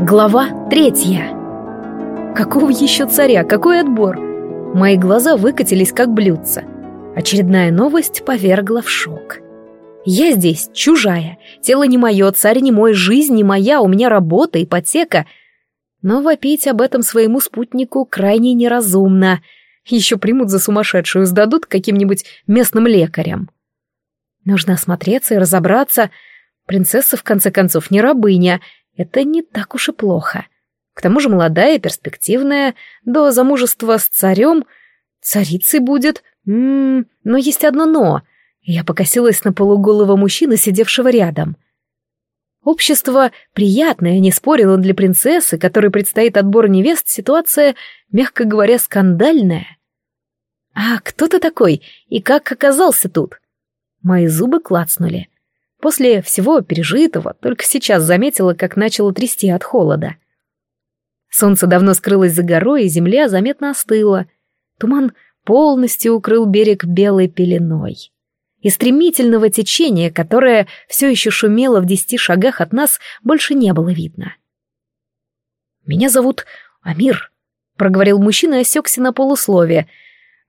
Глава третья. Какого еще царя? Какой отбор? Мои глаза выкатились, как блюдца. Очередная новость повергла в шок. Я здесь чужая. Тело не мое, царь не мой, жизнь не моя, у меня работа, ипотека. Но вопить об этом своему спутнику крайне неразумно. Еще примут за сумасшедшую, сдадут каким-нибудь местным лекарям. Нужно осмотреться и разобраться. Принцесса, в конце концов, не рабыня — это не так уж и плохо. К тому же молодая, перспективная, до замужества с царем, царицей будет. М -м, но есть одно «но». Я покосилась на полуголого мужчину, сидевшего рядом. Общество приятное, не спорило для принцессы, которой предстоит отбор невест, ситуация, мягко говоря, скандальная. А кто ты такой и как оказался тут? Мои зубы клацнули. После всего пережитого только сейчас заметила, как начало трясти от холода. Солнце давно скрылось за горой, и земля заметно остыла. Туман полностью укрыл берег белой пеленой. И стремительного течения, которое все еще шумело в десяти шагах от нас, больше не было видно. «Меня зовут Амир», — проговорил мужчина и осекся на полусловие.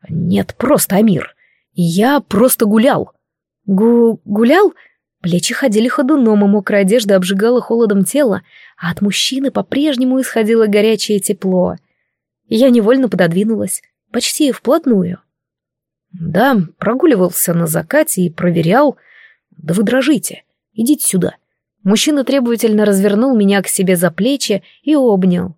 «Нет, просто Амир. Я просто гулял». «Гу... гулял?» Плечи ходили ходуном, и мокрая одежда обжигала холодом тело, а от мужчины по-прежнему исходило горячее тепло. Я невольно пододвинулась, почти вплотную. Да, прогуливался на закате и проверял. Да вы дрожите, идите сюда. Мужчина требовательно развернул меня к себе за плечи и обнял.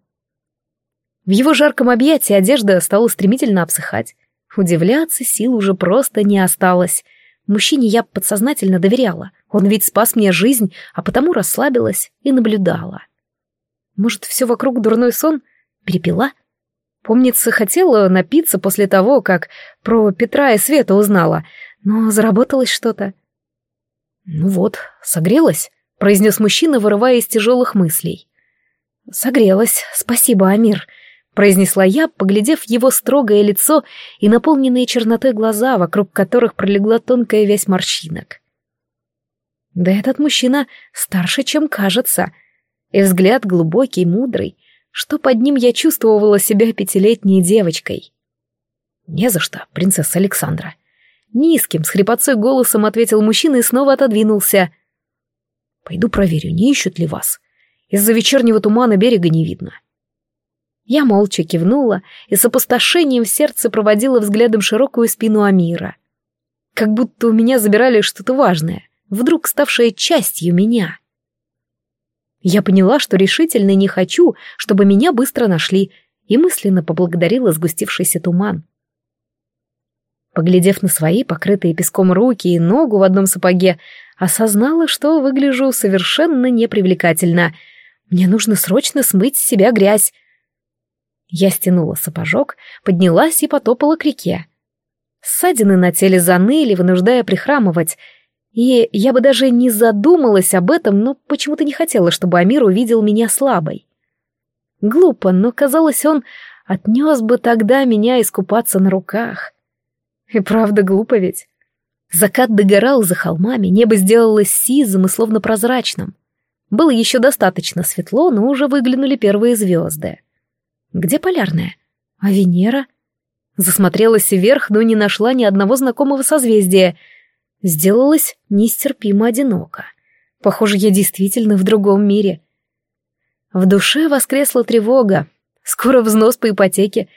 В его жарком объятии одежда стала стремительно обсыхать. Удивляться сил уже просто не осталось. Мужчине я подсознательно доверяла — он ведь спас мне жизнь, а потому расслабилась и наблюдала. Может, все вокруг дурной сон? Перепила? Помнится, хотела напиться после того, как про Петра и Света узнала, но заработалось что-то. «Ну вот, согрелась», — произнес мужчина, вырывая из тяжелых мыслей. «Согрелась, спасибо, Амир», — произнесла я, поглядев его строгое лицо и наполненные чернотой глаза, вокруг которых пролегла тонкая вязь морщинок. Да этот мужчина старше, чем кажется. И взгляд глубокий, мудрый, что под ним я чувствовала себя пятилетней девочкой. «Не за что, принцесса Александра». Низким, с хрипотцой голосом ответил мужчина и снова отодвинулся. «Пойду проверю, не ищут ли вас. Из-за вечернего тумана берега не видно». Я молча кивнула и с опустошением в сердце проводила взглядом широкую спину Амира. Как будто у меня забирали что-то важное вдруг ставшая частью меня. Я поняла, что решительно не хочу, чтобы меня быстро нашли, и мысленно поблагодарила сгустившийся туман. Поглядев на свои покрытые песком руки и ногу в одном сапоге, осознала, что выгляжу совершенно непривлекательно. Мне нужно срочно смыть с себя грязь. Я стянула сапожок, поднялась и потопала к реке. Ссадины на теле заныли, вынуждая прихрамывать, и я бы даже не задумалась об этом, но почему-то не хотела, чтобы Амир увидел меня слабой. Глупо, но казалось, он отнес бы тогда меня искупаться на руках. И правда глупо ведь. Закат догорал за холмами, небо сделалось сизым и словно прозрачным. Было еще достаточно светло, но уже выглянули первые звезды. Где полярная? А Венера? Засмотрелась вверх, но не нашла ни одного знакомого созвездия — Сделалось нестерпимо одиноко. Похоже, я действительно в другом мире. В душе воскресла тревога. Скоро взнос по ипотеке.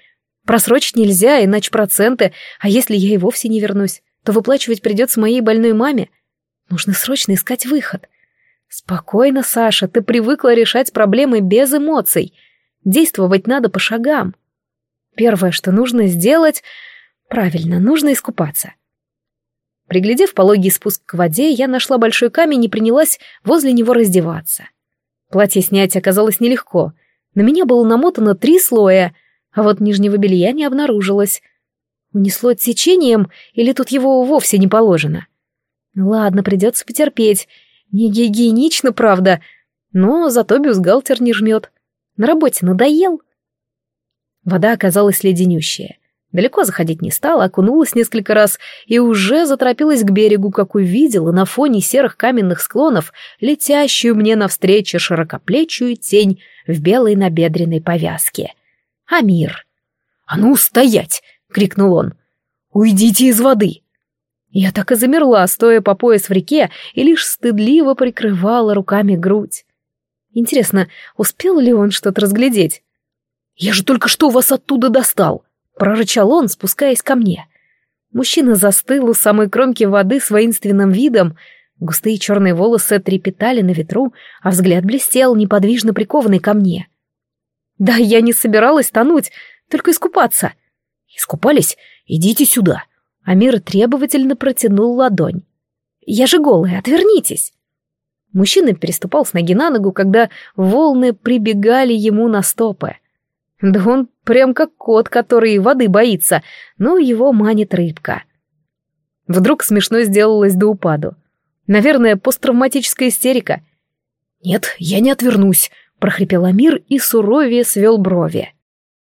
Просрочить нельзя, иначе проценты, а если я и вовсе не вернусь, то выплачивать придется моей больной маме. Нужно срочно искать выход. Спокойно, Саша, ты привыкла решать проблемы без эмоций. Действовать надо по шагам. Первое, что нужно сделать... Правильно, нужно искупаться. Приглядев пологий спуск к воде, я нашла большой камень и принялась возле него раздеваться. Платье снять оказалось нелегко. На меня было намотано три слоя, а вот нижнего белья не обнаружилось. Унесло течением, или тут его вовсе не положено? Ладно, придется потерпеть. Не гигиенично, правда, но зато бюстгальтер не жмет. На работе надоел. Вода оказалась леденющая. Далеко заходить не стала, окунулась несколько раз и уже заторопилась к берегу, как увидела на фоне серых каменных склонов летящую мне навстречу широкоплечую тень в белой набедренной повязке. Амир. «А ну, стоять!» — крикнул он. «Уйдите из воды!» Я так и замерла, стоя по пояс в реке, и лишь стыдливо прикрывала руками грудь. Интересно, успел ли он что-то разглядеть? «Я же только что вас оттуда достал!» прорычал он, спускаясь ко мне. Мужчина застыл у самой кромки воды с воинственным видом, густые черные волосы трепетали на ветру, а взгляд блестел, неподвижно прикованный ко мне. «Да, я не собиралась тонуть, только искупаться». «Искупались? Идите сюда». Амир требовательно протянул ладонь. «Я же голый, отвернитесь». Мужчина переступал с ноги на ногу, когда волны прибегали ему на стопы. Да он прям как кот, который воды боится, но его манит рыбка. Вдруг смешно сделалось до упаду. Наверное, посттравматическая истерика. «Нет, я не отвернусь», — прохрипел Амир и суровее свел брови.